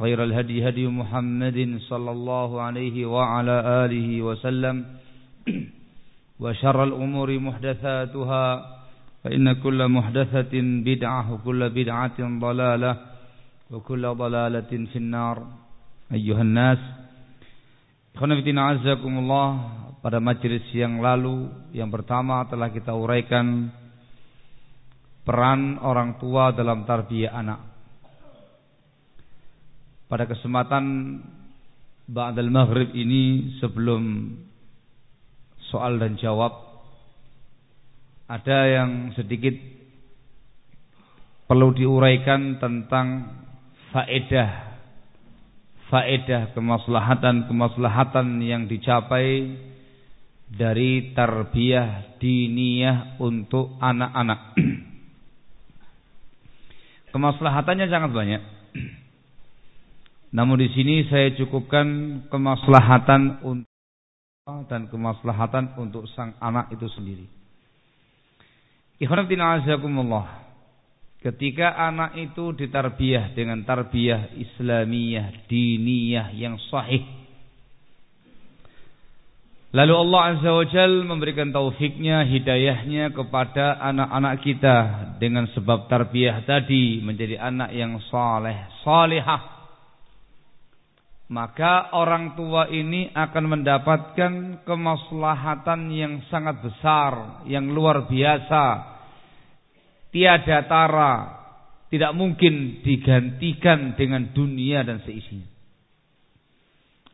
خير الهدي هدي محمد صلى الله عليه وعلى آله وسلم وشر الأمور محدثاتها فإن كل محدثة بدعة وكل بدعة ضلالة وكل ضلالة في النار أيها الناس Khonafidina azakumullah pada majelis yang lalu yang pertama telah kita uraikan peran orang tua dalam tarbiyah anak. Pada kesempatan Ba'dal Maghrib ini sebelum soal dan jawab ada yang sedikit perlu diuraikan tentang faedah faedah kemaslahatan-kemaslahatan yang dicapai dari tarbiyah diniyah untuk anak-anak. Kemaslahatannya sangat banyak. Namun di sini saya cukupkan kemaslahatan untuk dan kemaslahatan untuk sang anak itu sendiri. Ikhwanatina azakumullah. Ketika anak itu ditarbiyah dengan tarbiyah Islamiyah, diniyah yang sahih. Lalu Allah Azza wa Jal memberikan taufiknya, hidayahnya kepada anak-anak kita dengan sebab tarbiyah tadi menjadi anak yang saleh, salihah. Maka orang tua ini akan mendapatkan kemaslahatan yang sangat besar, yang luar biasa tiada tara, tidak mungkin digantikan dengan dunia dan seisinya.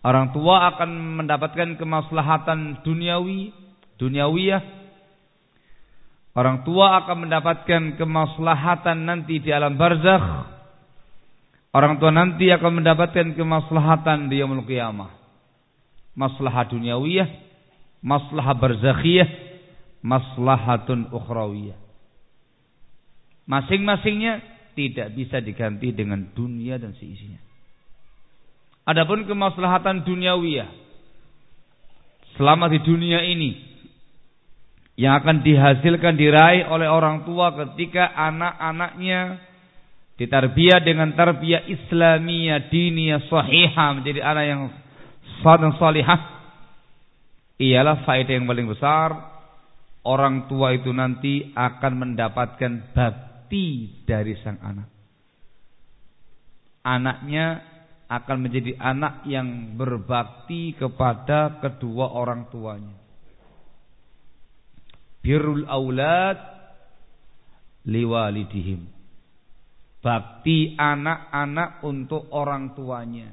Orang tua akan mendapatkan kemaslahatan duniawi, duniawiyah. Orang tua akan mendapatkan kemaslahatan nanti di alam barzakh. Orang tua nanti akan mendapatkan kemaslahatan di yaumul qiyamah. Maslahah duniawiyah, maslahah barzakhiyah, maslahatun ukhrawiyah. Masing-masingnya tidak bisa diganti dengan dunia dan seisinya. Adapun kemaslahatan duniawiyah selama di dunia ini yang akan dihasilkan diraih oleh orang tua ketika anak-anaknya ditarbiyah dengan tarbiyah Islamiyah diniyah sahihah menjadi anak yang dan salihah ialah faedah yang paling besar orang tua itu nanti akan mendapatkan bakti dari sang anak. Anaknya akan menjadi anak yang berbakti kepada kedua orang tuanya. Birrul aulad liwalidihim. Bakti anak-anak untuk orang tuanya.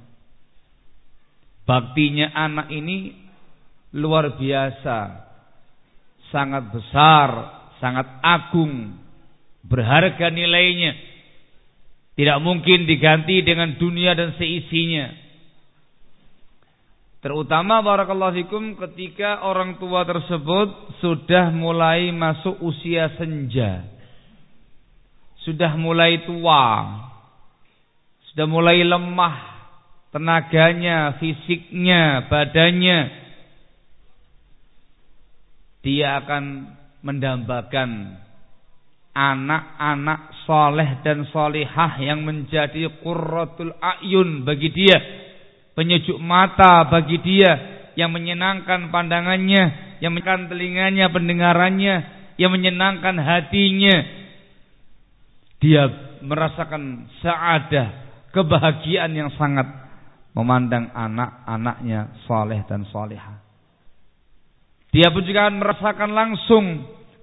Baktinya anak ini luar biasa. Sangat besar, sangat agung berharga nilainya. Tidak mungkin diganti dengan dunia dan seisinya. Terutama barakallahu fikum ketika orang tua tersebut sudah mulai masuk usia senja. Sudah mulai tua. Sudah mulai lemah tenaganya, fisiknya, badannya. Dia akan mendambakan anak-anak soleh dan solihah yang menjadi qurratul ayun bagi dia. Penyejuk mata bagi dia. Yang menyenangkan pandangannya. Yang menyenangkan telinganya, pendengarannya. Yang menyenangkan hatinya. Dia merasakan saadah, kebahagiaan yang sangat memandang anak-anaknya soleh dan solehah. Dia pun juga akan merasakan langsung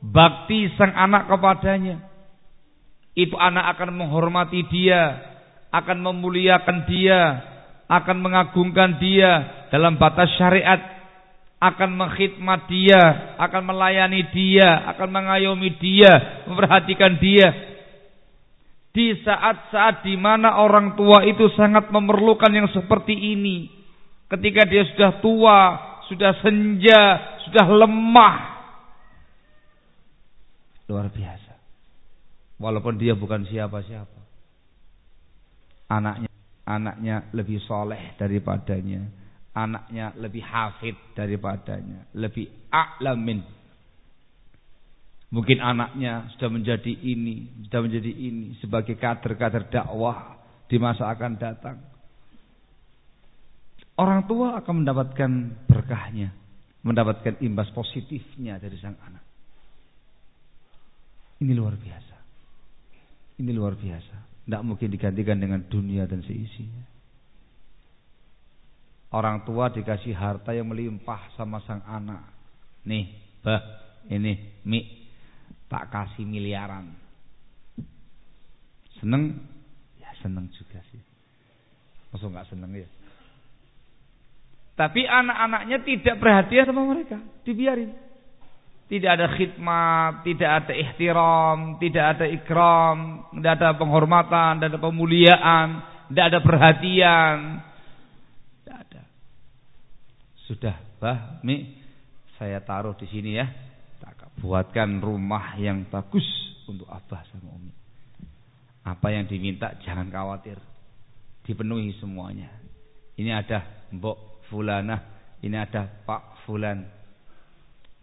bakti sang anak kepadanya. Itu anak akan menghormati dia, akan memuliakan dia, akan mengagungkan dia dalam batas syariat, akan mengkhidmat dia, akan melayani dia, akan mengayomi dia, memperhatikan dia. Di saat-saat di mana orang tua itu sangat memerlukan yang seperti ini. Ketika dia sudah tua, sudah senja, sudah lemah. Luar biasa. Walaupun dia bukan siapa-siapa. Anaknya anaknya lebih soleh daripadanya. Anaknya lebih hafid daripadanya. Lebih a'lamin Mungkin anaknya sudah menjadi ini, sudah menjadi ini sebagai kader-kader dakwah di masa akan datang. Orang tua akan mendapatkan berkahnya, mendapatkan imbas positifnya dari sang anak. Ini luar biasa. Ini luar biasa. Tidak mungkin digantikan dengan dunia dan seisinya. Orang tua dikasih harta yang melimpah sama sang anak. Nih, bah, ini, mi, tak kasih miliaran. Seneng? Ya seneng juga sih. Masuk nggak seneng ya? Tapi anak-anaknya tidak perhatian sama mereka, dibiarin. Tidak ada khidmat, tidak ada ihtiram, tidak ada ikram, tidak ada penghormatan, tidak ada pemuliaan, tidak ada perhatian. Tidak ada. Sudah, bah, Mi, saya taruh di sini ya buatkan rumah yang bagus untuk abah sama umi. Apa yang diminta jangan khawatir. Dipenuhi semuanya. Ini ada mbok fulana, ini ada pak fulan.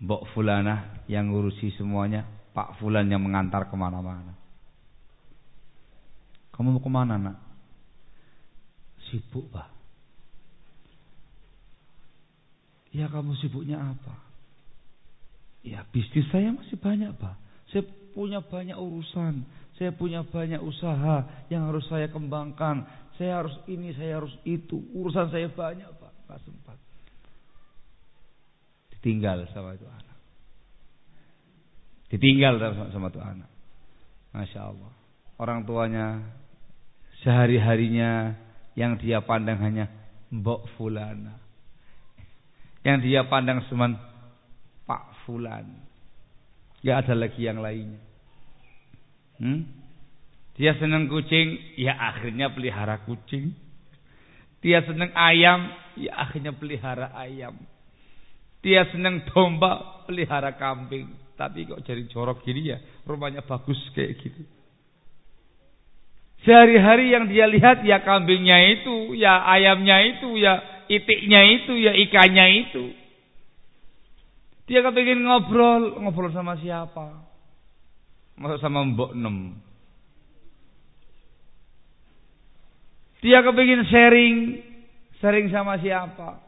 Mbok fulana yang ngurusi semuanya, pak fulan yang mengantar ke mana-mana. Kamu mau ke mana nak? Sibuk pak. Ya kamu sibuknya apa? Ya bisnis saya masih banyak Pak. Saya punya banyak urusan. Saya punya banyak usaha yang harus saya kembangkan. Saya harus ini, saya harus itu. Urusan saya banyak Pak. Gak sempat. Ditinggal sama itu anak. Ditinggal sama, sama itu anak. Masya Allah. Orang tuanya sehari-harinya yang dia pandang hanya mbok fulana. Yang dia pandang cuma Pak Fulan. Gak ada lagi yang lainnya. Hmm? Dia senang kucing, ya akhirnya pelihara kucing. Dia senang ayam, ya akhirnya pelihara ayam. Dia senang domba, pelihara kambing. Tapi kok jadi jorok gini ya, rumahnya bagus kayak gitu. Sehari-hari yang dia lihat ya kambingnya itu, ya ayamnya itu, ya itiknya itu, ya ikannya itu. Dia kepingin ngobrol, ngobrol sama siapa? Masa sama Mbok Nem. Dia kepingin sharing, sharing sama siapa?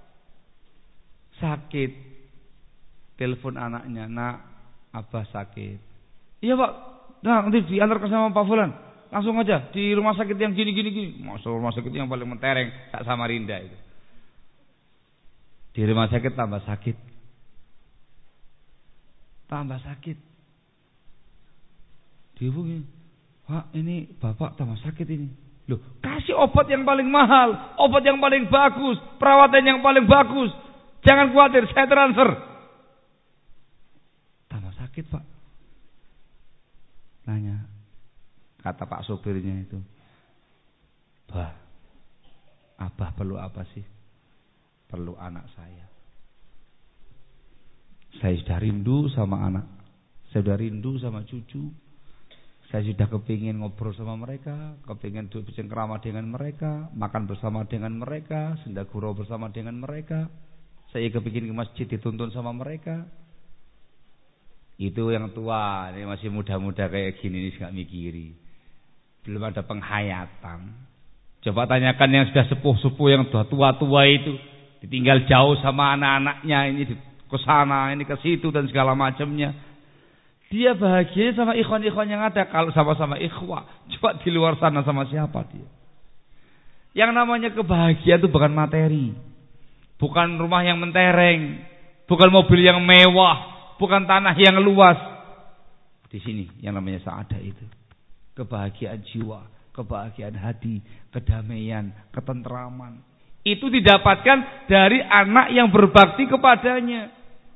Sakit. Telepon anaknya, nak, abah sakit. Iya pak, nah nanti diantarkan sama Pak Fulan. Langsung aja di rumah sakit yang gini gini gini. Masuk rumah sakit yang paling mentereng, tak sama Rinda itu. Di rumah sakit tambah sakit tambah sakit. Dihubungi, Pak ini bapak tambah sakit ini. Loh, kasih obat yang paling mahal, obat yang paling bagus, perawatan yang paling bagus. Jangan khawatir, saya transfer. Tambah sakit pak. Nanya, kata pak sopirnya itu. Bah, abah perlu apa sih? Perlu anak saya. Saya sudah rindu sama anak. Saya sudah rindu sama cucu. Saya sudah kepingin ngobrol sama mereka, kepingin duduk bercengkrama dengan mereka, makan bersama dengan mereka, senda gurau bersama dengan mereka. Saya kepingin ke masjid dituntun sama mereka. Itu yang tua, ini masih muda-muda kayak gini ini nggak mikiri. Belum ada penghayatan. Coba tanyakan yang sudah sepuh-sepuh yang tua-tua itu, ditinggal jauh sama anak-anaknya ini ke sana, ini ke situ dan segala macamnya. Dia bahagia sama ikhwan-ikhwan yang ada kalau sama-sama ikhwah. Coba di luar sana sama siapa dia? Yang namanya kebahagiaan itu bukan materi. Bukan rumah yang mentereng. Bukan mobil yang mewah. Bukan tanah yang luas. Di sini yang namanya saada itu. Kebahagiaan jiwa. Kebahagiaan hati. Kedamaian. Ketentraman. Itu didapatkan dari anak yang berbakti kepadanya.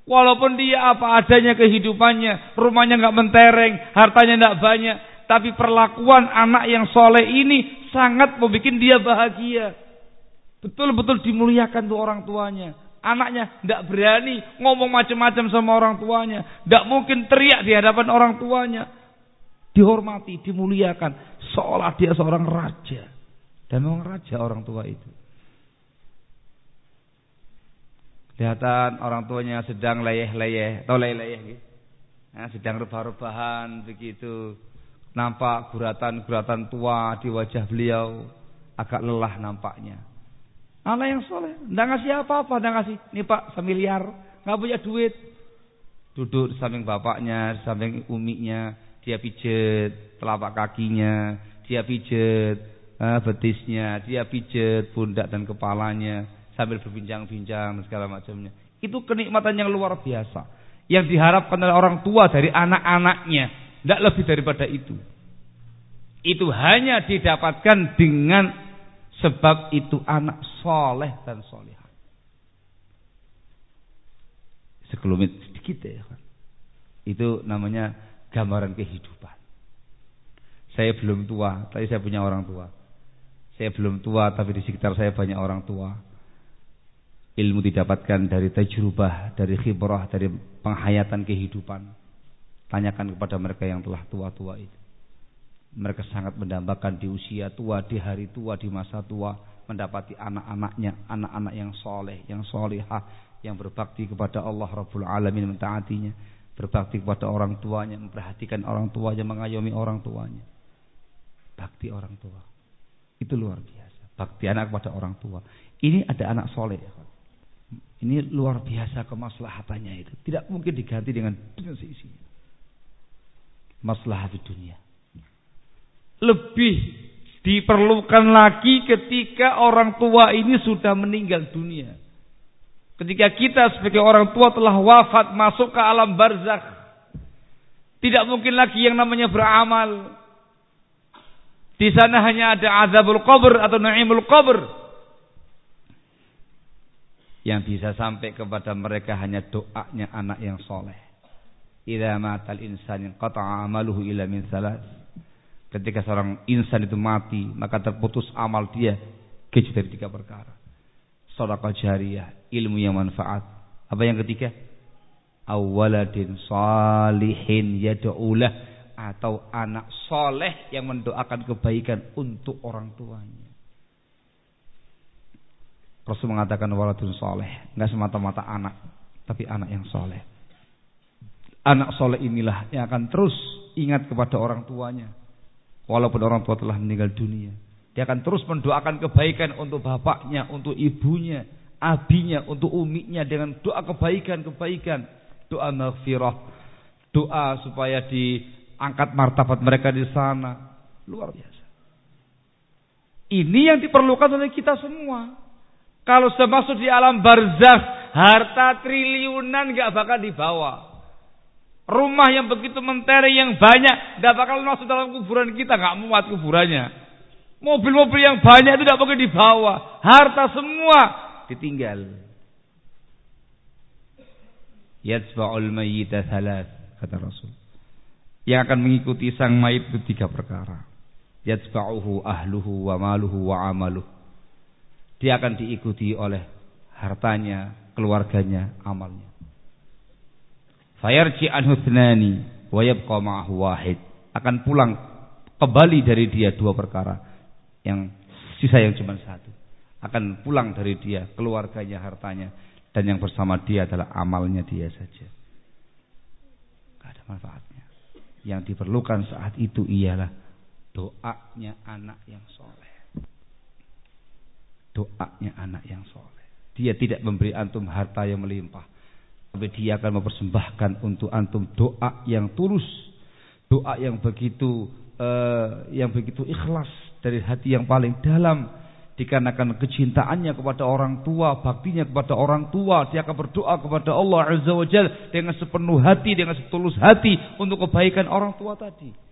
Walaupun dia apa adanya kehidupannya, rumahnya nggak mentereng, hartanya nggak banyak, tapi perlakuan anak yang soleh ini sangat membuat dia bahagia. Betul-betul dimuliakan tuh orang tuanya. Anaknya tidak berani ngomong macam-macam sama orang tuanya. Tidak mungkin teriak di hadapan orang tuanya. Dihormati, dimuliakan. Seolah dia seorang raja. Dan memang raja orang tua itu. Kelihatan orang tuanya sedang leyeh-leyeh. Atau leyeh-leyeh gitu. Nah, sedang rebah-rebahan begitu Nampak guratan-guratan tua di wajah beliau. Agak lelah nampaknya. Anak yang soleh. Tidak ngasih apa-apa. Tidak ngasih. Ini pak semiliar. Nggak punya duit. Duduk di samping bapaknya. Di samping umiknya. Dia pijet telapak kakinya. Dia pijet eh, betisnya. Dia pijet pundak dan kepalanya. Sambil berbincang-bincang segala macamnya. Itu kenikmatan yang luar biasa. Yang diharapkan oleh orang tua dari anak-anaknya tidak lebih daripada itu. Itu hanya didapatkan dengan sebab itu anak soleh dan solehah. Sekelumit sedikit ya kan. Itu namanya gambaran kehidupan. Saya belum tua, tapi saya punya orang tua. Saya belum tua, tapi di sekitar saya banyak orang tua. Ilmu didapatkan dari tajrubah, dari khibrah, dari penghayatan kehidupan. Tanyakan kepada mereka yang telah tua-tua itu. Mereka sangat mendambakan di usia tua, di hari tua, di masa tua. Mendapati anak-anaknya, anak-anak yang soleh, yang solehah. Yang berbakti kepada Allah Rabbul Alamin mentaatinya. Berbakti kepada orang tuanya, memperhatikan orang tuanya, mengayomi orang tuanya. Bakti orang tua. Itu luar biasa. Bakti anak kepada orang tua. Ini ada anak soleh. Ini luar biasa kemaslahatannya itu. Tidak mungkin diganti dengan seisinya masalah di dunia. Lebih diperlukan lagi ketika orang tua ini sudah meninggal dunia. Ketika kita sebagai orang tua telah wafat masuk ke alam barzakh. Tidak mungkin lagi yang namanya beramal. Di sana hanya ada azabul qabr atau naimul qabr. Yang bisa sampai kepada mereka hanya doanya anak yang soleh. Idza matal insan qata'a amaluhu illa min salas. Ketika seorang insan itu mati, maka terputus amal dia kecuali dari tiga perkara. Sedekah jariyah, ilmu yang manfaat. Apa yang ketiga? Awaladin salihin yad'ulah atau anak soleh yang mendoakan kebaikan untuk orang tuanya. Rasul mengatakan waladun soleh, nggak semata-mata anak, tapi anak yang soleh. Anak soleh inilah yang akan terus ingat kepada orang tuanya. Walaupun orang tua telah meninggal dunia. Dia akan terus mendoakan kebaikan untuk bapaknya, untuk ibunya, abinya, untuk umiknya dengan doa kebaikan-kebaikan. Doa maghfirah. Doa supaya diangkat martabat mereka di sana. Luar biasa. Ini yang diperlukan oleh kita semua. Kalau sudah masuk di alam barzakh, harta triliunan gak bakal dibawa. Rumah yang begitu mentereng yang banyak tidak bakal masuk dalam kuburan kita, nggak muat kuburannya. Mobil-mobil yang banyak itu tidak boleh dibawa, harta semua ditinggal. Yatsba'ul mayyita thalath kata Rasul. Yang akan mengikuti sang mayit itu tiga perkara. Yatsba'uhu ahluhu wa maluhu wa amaluh. Dia akan diikuti oleh hartanya, keluarganya, amalnya. Fayarji anhu thnani wa wahid. Akan pulang kembali dari dia dua perkara. Yang sisa yang cuma satu. Akan pulang dari dia keluarganya, hartanya dan yang bersama dia adalah amalnya dia saja. Yang diperlukan saat itu ialah doanya anak yang soleh. Doanya anak yang soleh. Dia tidak memberi antum harta yang melimpah. Tapi dia akan mempersembahkan untuk antum doa yang tulus. Doa yang begitu uh, yang begitu ikhlas dari hati yang paling dalam dikarenakan kecintaannya kepada orang tua, baktinya kepada orang tua, dia akan berdoa kepada Allah Azza wa Jal dengan sepenuh hati, dengan setulus hati untuk kebaikan orang tua tadi.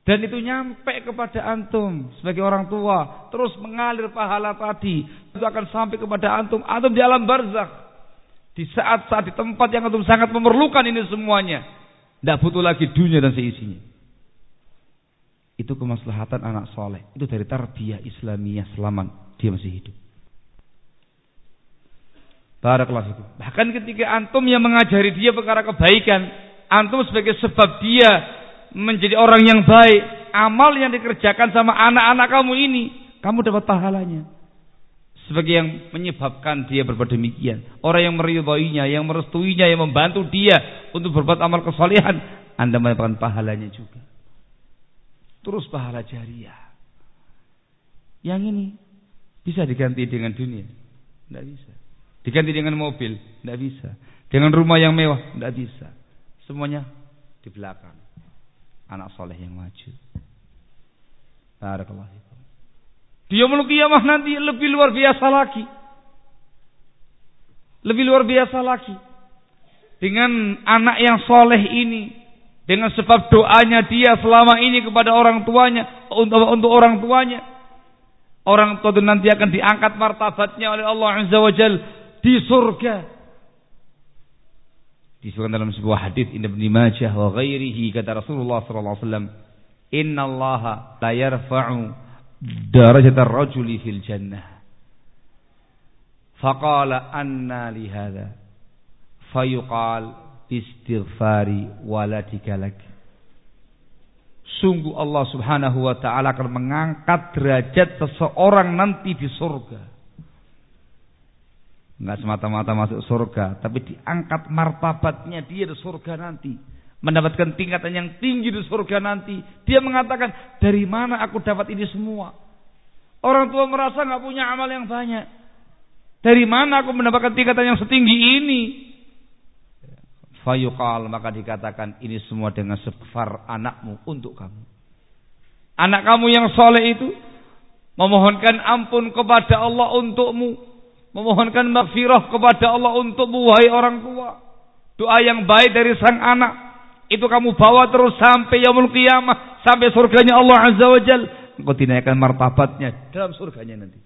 Dan itu nyampe kepada antum sebagai orang tua, terus mengalir pahala tadi, itu akan sampai kepada antum, antum di alam barzakh. Di saat-saat di tempat yang antum sangat memerlukan ini semuanya. Tidak butuh lagi dunia dan seisinya. Itu kemaslahatan anak soleh. Itu dari tarbiyah Islamiyah selama dia masih hidup. Bahkan ketika antum yang mengajari dia perkara kebaikan, antum sebagai sebab dia menjadi orang yang baik, amal yang dikerjakan sama anak-anak kamu ini, kamu dapat pahalanya. Sebagai yang menyebabkan dia berbuat demikian. Orang yang meridhoinya, yang merestuinya, yang membantu dia untuk berbuat amal kesalehan, Anda mendapatkan pahalanya juga. Terus pahala jariah. Yang ini bisa diganti dengan dunia? Tidak bisa. Diganti dengan mobil? Tidak bisa. Dengan rumah yang mewah? Tidak bisa. Semuanya di belakang. Anak soleh yang maju. Barakallahu Dia mau kiamah nanti lebih luar biasa lagi. Lebih luar biasa lagi. Dengan anak yang soleh ini dengan sebab doanya dia selama ini kepada orang tuanya untuk, untuk orang tuanya orang tua itu nanti akan diangkat martabatnya oleh Allah Azza wa Jal di surga disebutkan dalam sebuah hadis Ibnu Majah wa ghairihi kata Rasulullah sallallahu alaihi wasallam inna Allah la yarfa'u darajat ar-rajuli fil jannah faqala anna li hadha fayuqal istighfari waladika lagi. Sungguh Allah subhanahu wa ta'ala akan mengangkat derajat seseorang nanti di surga. Enggak semata-mata masuk surga. Tapi diangkat martabatnya dia di surga nanti. Mendapatkan tingkatan yang tinggi di surga nanti. Dia mengatakan, dari mana aku dapat ini semua? Orang tua merasa nggak punya amal yang banyak. Dari mana aku mendapatkan tingkatan yang setinggi ini? Fayuqal maka dikatakan ini semua dengan sefar anakmu untuk kamu. Anak kamu yang soleh itu memohonkan ampun kepada Allah untukmu, memohonkan maghfirah kepada Allah untukmu wahai orang tua. Doa yang baik dari sang anak itu kamu bawa terus sampai yaumul qiyamah, sampai surganya Allah Azza wa Jal. Engkau dinaikkan martabatnya dalam surganya nanti.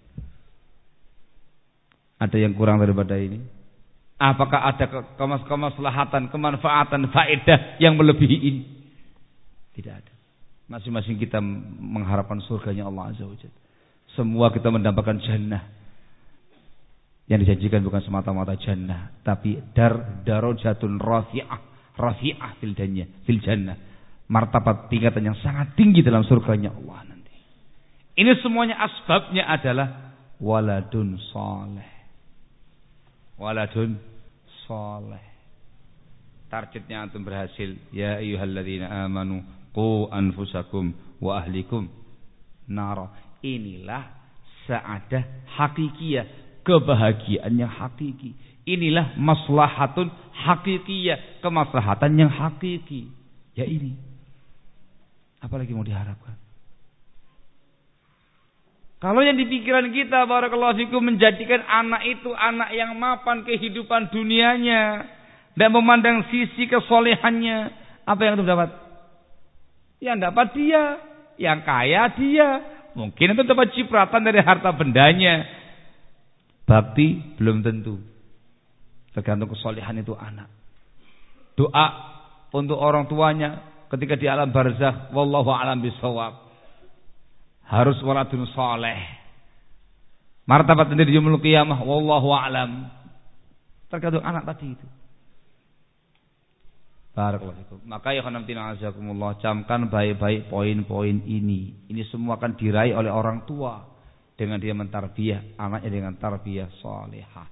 Ada yang kurang daripada ini? Apakah ada kemaslahatan, kemanfaatan, faedah yang melebihi ini? Tidak ada. Masing-masing kita mengharapkan surganya Allah Azza wa Jalla. Semua kita mendapatkan jannah. Yang dijanjikan bukan semata-mata jannah, tapi dar darajatun rafi'ah, rafi'ah fil jannah, fil jannah. Martabat tingkatan yang sangat tinggi dalam surganya Allah nanti. Ini semuanya asbabnya adalah waladun saleh waladun soleh. Targetnya antum berhasil. Ya ayyuhalladzina amanu qu anfusakum wa ahlikum nara. Inilah saadah hakikiyah, kebahagiaan yang hakiki. Inilah maslahatun hakikiyah, kemaslahatan yang hakiki. Ya ini. Apalagi mau diharapkan? Kalau yang di pikiran kita barakallahu fikum menjadikan anak itu anak yang mapan kehidupan dunianya dan memandang sisi kesolehannya, apa yang itu dapat? Yang dapat dia, yang kaya dia, mungkin itu dapat cipratan dari harta bendanya. Bakti belum tentu. Tergantung kesolehan itu anak. Doa untuk orang tuanya ketika di alam barzakh wallahu alam bisawab harus waladun soleh. Martabat nanti di kiamah, wallahu a'lam. Tergantung anak tadi itu. Barakallahu Maka ya khanamtina azakumullah camkan baik-baik poin-poin ini. Ini semua akan diraih oleh orang tua dengan dia mentarbiyah anaknya dengan tarbiyah salehah.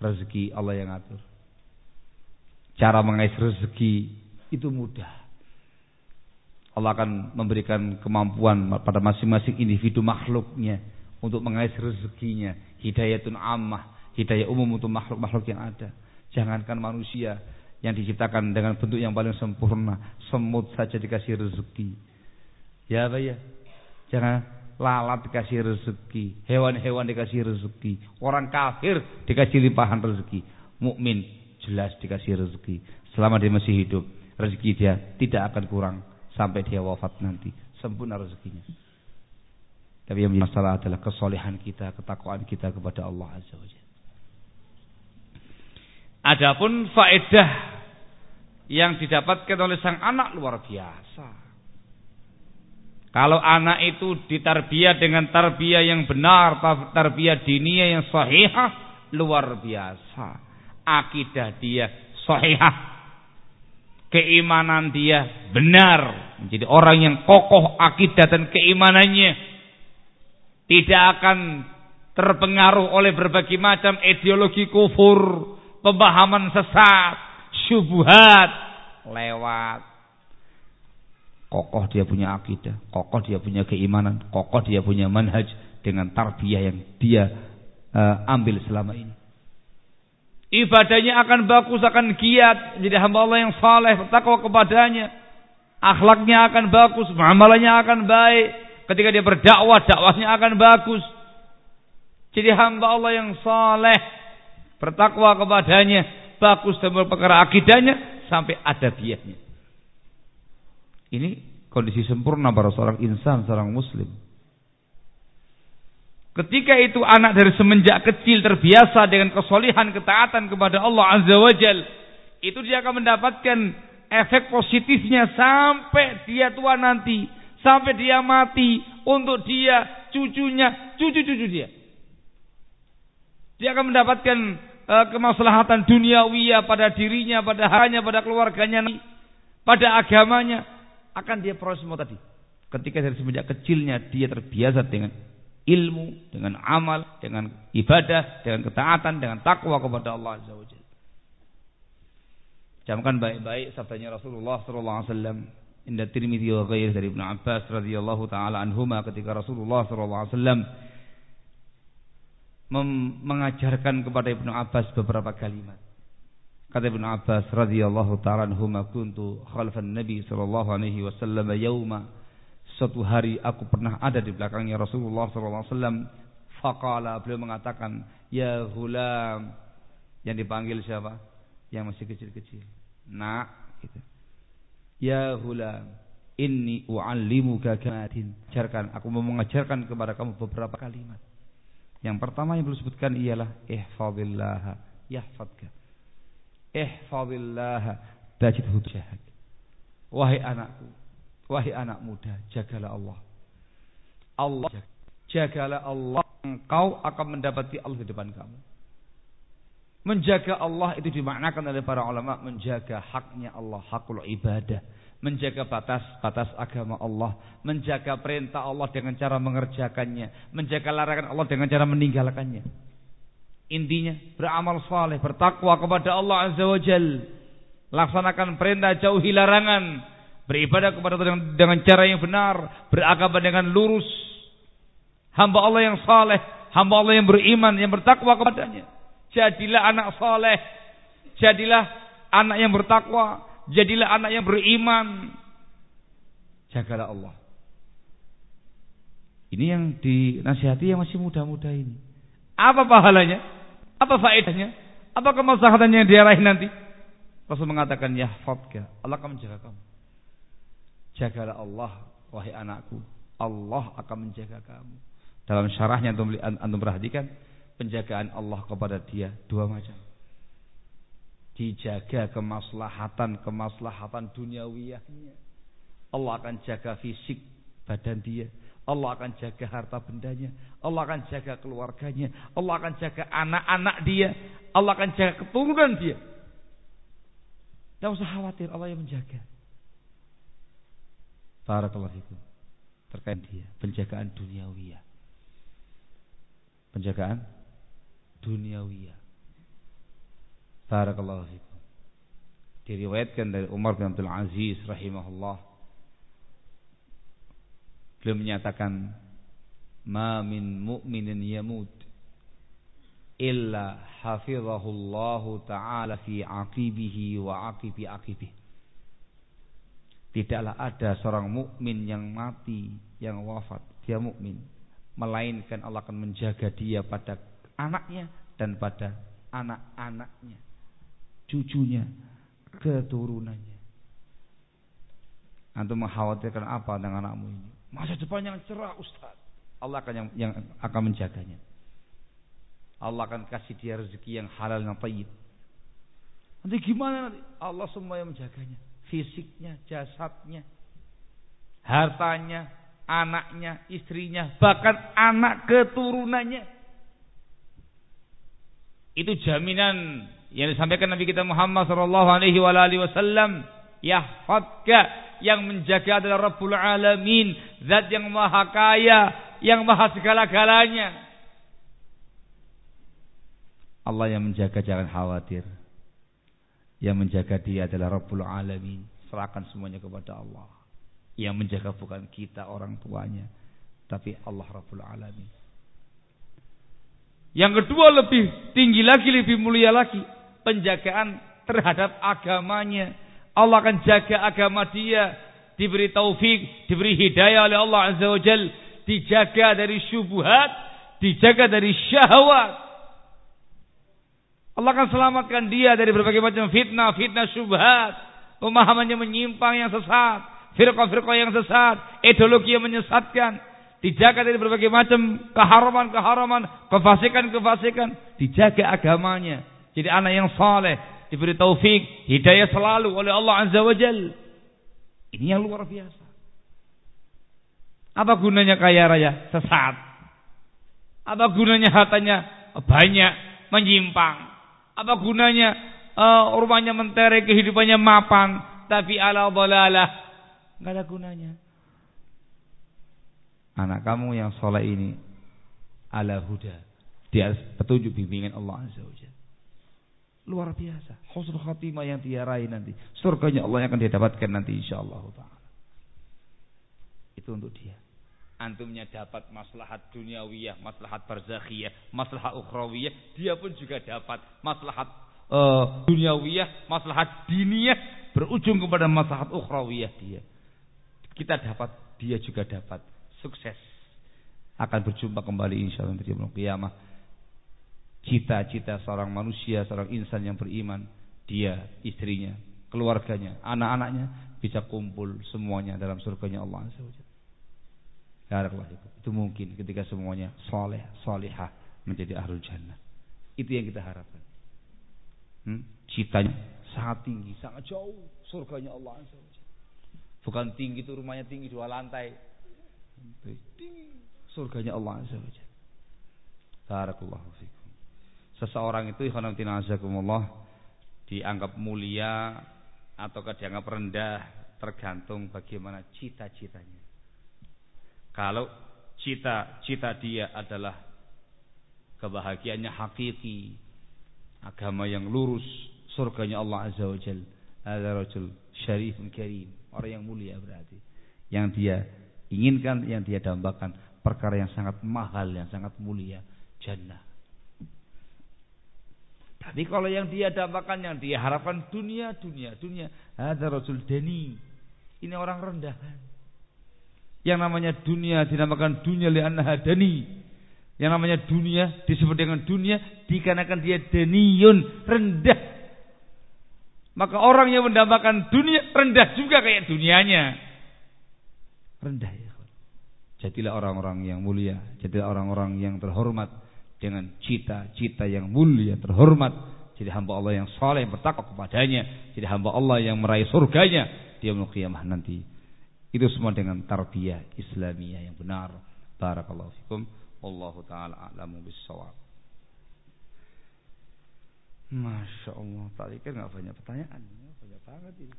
Rezeki Allah yang atur. Cara mengais rezeki itu mudah. Allah akan memberikan kemampuan pada masing-masing individu makhluknya untuk mengais rezekinya. Hidayatun ammah, hidayah umum untuk makhluk-makhluk yang ada. Jangankan manusia yang diciptakan dengan bentuk yang paling sempurna, semut saja dikasih rezeki. Ya, Pak ya. Jangan lalat dikasih rezeki, hewan-hewan dikasih rezeki, orang kafir dikasih limpahan rezeki, mukmin jelas dikasih rezeki. Selama dia masih hidup, rezeki dia tidak akan kurang sampai dia wafat nanti. Sempurna rezekinya. Tapi yang masalah adalah kesolehan kita, ketakwaan kita kepada Allah Azza wa. Adapun faedah yang didapatkan oleh sang anak luar biasa. Kalau anak itu ditarbiyah dengan tarbiyah yang benar, tarbiyah dinia yang sahihah, luar biasa. Akidah dia sahihah keimanan dia benar, menjadi orang yang kokoh akidah dan keimanannya, tidak akan terpengaruh oleh berbagai macam ideologi kufur, pemahaman sesat, syubhat, lewat. Kokoh dia punya akidah, kokoh dia punya keimanan, kokoh dia punya manhaj dengan tarbiyah yang dia uh, ambil selama ini ibadahnya akan bagus, akan giat, jadi hamba Allah yang saleh, bertakwa kepadanya. Akhlaknya akan bagus, muamalahnya akan baik. Ketika dia berdakwah, dakwahnya akan bagus. Jadi hamba Allah yang saleh, bertakwa kepadanya, bagus dalam perkara akidahnya sampai ada biahnya. Ini kondisi sempurna para seorang insan, seorang muslim. Ketika itu anak dari semenjak kecil terbiasa dengan kesolihan, ketaatan kepada Allah Azza wa Jal. Itu dia akan mendapatkan efek positifnya sampai dia tua nanti. Sampai dia mati. Untuk dia, cucunya, cucu-cucu dia. Dia akan mendapatkan uh, kemaslahatan duniawiyah pada dirinya, pada hanya, pada keluarganya, pada agamanya. Akan dia proses semua tadi. Ketika dari semenjak kecilnya dia terbiasa dengan ilmu, dengan amal, dengan ibadah, dengan ketaatan, dengan takwa kepada Allah Azza wa Jalla. Camkan baik-baik sabdanya Rasulullah sallallahu alaihi wasallam inda Tirmidzi wa ghairi dari Ibnu Abbas radhiyallahu taala anhuma ketika Rasulullah sallallahu alaihi wasallam mengajarkan kepada Ibnu Abbas beberapa kalimat. Kata Ibnu Abbas radhiyallahu taala anhuma kuntu khalfan Nabi sallallahu alaihi wasallam yauma Suatu hari aku pernah ada di belakangnya Rasulullah SAW. Faqala beliau mengatakan, Ya hulam. Yang dipanggil siapa? Yang masih kecil-kecil. Nak. Gitu. Ya hulam. Inni u'allimuka kalimatin. Ajarkan. Aku mau mengajarkan kepada kamu beberapa kalimat. Yang pertama yang perlu sebutkan ialah ihfadillah yahfadka. Ihfadillah tajidhu jahak. Wahai anakku, Wahai anak muda, jagalah Allah. Allah jagalah Allah, engkau akan mendapati Allah di depan kamu. Menjaga Allah itu dimaknakan oleh para ulama menjaga haknya Allah, hakul ibadah, menjaga batas-batas agama Allah, menjaga perintah Allah dengan cara mengerjakannya, menjaga larangan Allah dengan cara meninggalkannya. Intinya beramal saleh, bertakwa kepada Allah Azza wa Jal. Laksanakan perintah, jauhi larangan beribadah kepada Allah dengan, cara yang benar, beragama dengan lurus. Hamba Allah yang saleh, hamba Allah yang beriman, yang bertakwa kepadanya. Jadilah anak saleh, jadilah anak yang bertakwa, jadilah anak yang beriman. Jagalah Allah. Ini yang dinasihati yang masih muda-muda ini. Apa pahalanya? Apa faedahnya? Apa kemaslahatannya yang dia raih nanti? Rasul mengatakan, ya fatka. Allah akan menjaga kamu. Jagalah Allah, wahai anakku. Allah akan menjaga kamu. Dalam syarahnya antum, antum perhatikan penjagaan Allah kepada dia dua macam. Dijaga kemaslahatan kemaslahatan duniawiyahnya. Allah akan jaga fisik badan dia. Allah akan jaga harta bendanya. Allah akan jaga keluarganya. Allah akan jaga anak-anak dia. Allah akan jaga keturunan dia. Tidak usah khawatir Allah yang menjaga. Barakallahu fikum. Terkait dia, penjagaan duniawiyah. Penjagaan duniawiyah. Barakallahu fikum. Diriwayatkan dari Umar bin Abdul Aziz rahimahullah. Beliau menyatakan ma min mu'minin yamut illa hafizahullahu taala fi aqibihi wa aqibi aqibihi. Tidaklah ada seorang mukmin yang mati, yang wafat, dia mukmin, melainkan Allah akan menjaga dia pada anaknya dan pada anak-anaknya, cucunya, keturunannya. Antum mengkhawatirkan apa dengan anakmu ini? Masa depan yang cerah Ustaz. Allah akan yang, yang akan menjaganya. Allah akan kasih dia rezeki yang halal yang tayyib. Nanti gimana nanti? Allah semua yang menjaganya. Fisiknya, jasadnya, hartanya, anaknya, istrinya, bahkan anak keturunannya. Itu jaminan yang disampaikan Nabi kita Muhammad sallallahu alaihi wasallam. Yahfadka yang menjaga adalah Rabbul Alamin, zat yang maha kaya, yang maha segala-galanya. Allah yang menjaga jangan khawatir. Yang menjaga dia adalah Rabbul Alamin. Serahkan semuanya kepada Allah. Yang menjaga bukan kita orang tuanya, tapi Allah Rabbul Alamin. Yang kedua lebih tinggi lagi, lebih mulia lagi. Penjagaan terhadap agamanya Allah akan jaga agama dia, diberi taufik, diberi hidayah oleh Allah Azza wa Jal, dijaga dari syubhat, dijaga dari syahwat. Allah akan selamatkan dia dari berbagai macam fitnah, fitnah syubhat, pemahamannya menyimpang yang sesat, firqah-firqah yang sesat, ideologi yang menyesatkan, dijaga dari berbagai macam keharaman-keharaman, kefasikan-kefasikan, dijaga agamanya. Jadi anak yang saleh, diberi taufik, hidayah selalu oleh Allah Azza wa Jal. Ini yang luar biasa. Apa gunanya kaya raya? Sesat. Apa gunanya hartanya banyak menyimpang? Apa gunanya uh, rumahnya mentereng, kehidupannya mapan, tapi ala dhalalah? Enggak ada gunanya. Anak kamu yang soleh ini ala huda. Di atas petunjuk bimbingan Allah Azza wa Jalla. Luar biasa. Husnul khatimah yang dia raih nanti. Surganya Allah yang akan dia dapatkan nanti insyaallah taala. Itu untuk dia. Antumnya dapat maslahat duniawiyah, maslahat barzakhiyah, maslahat ukhrawiyah, dia pun juga dapat maslahat uh, duniawiyah, maslahat diniyah berujung kepada maslahat ukhrawiyah dia. Kita dapat, dia juga dapat. Sukses. Akan berjumpa kembali insyaallah di kiamat cita-cita seorang manusia, seorang insan yang beriman, dia, istrinya, keluarganya, anak-anaknya bisa kumpul semuanya dalam surganya Allah Azza Itu mungkin ketika semuanya soleh, solehah menjadi ahlul jannah. Itu yang kita harapkan. Hmm? Citanya sangat tinggi, sangat jauh surganya Allah Azza Bukan tinggi itu rumahnya tinggi dua lantai. Tinggi surganya Allah Azza wa Barakallahu fikum seseorang itu dianggap mulia atau dianggap rendah tergantung bagaimana cita-citanya. Kalau cita-cita dia adalah kebahagiaannya hakiki, agama yang lurus, surganya Allah Azza wa Jal, ada rajul syarifun karim, orang yang mulia berarti. Yang dia inginkan, yang dia dambakan perkara yang sangat mahal, yang sangat mulia, jannah. Tapi kalau yang dia dapatkan yang dia harapkan dunia, dunia, dunia. Ada Rasul Deni. Ini orang rendahan. Yang namanya dunia dinamakan dunia li'annaha dani. Yang namanya dunia disebut dengan dunia dikarenakan dia deniyun, rendah. Maka orang yang mendapatkan dunia rendah juga kayak dunianya. Rendah ya. Jadilah orang-orang yang mulia, jadilah orang-orang yang terhormat dengan cita-cita yang mulia terhormat. Jadi hamba Allah yang saleh bertakwa kepadanya. Jadi hamba Allah yang meraih surganya di yaumul qiyamah nanti. Itu semua dengan tarbiyah Islamiyah yang benar. Barakallahu fikum. Wallahu taala a'lamu bissawab Masya Allah. Tadi kan nggak banyak pertanyaan. Banyak banget ini.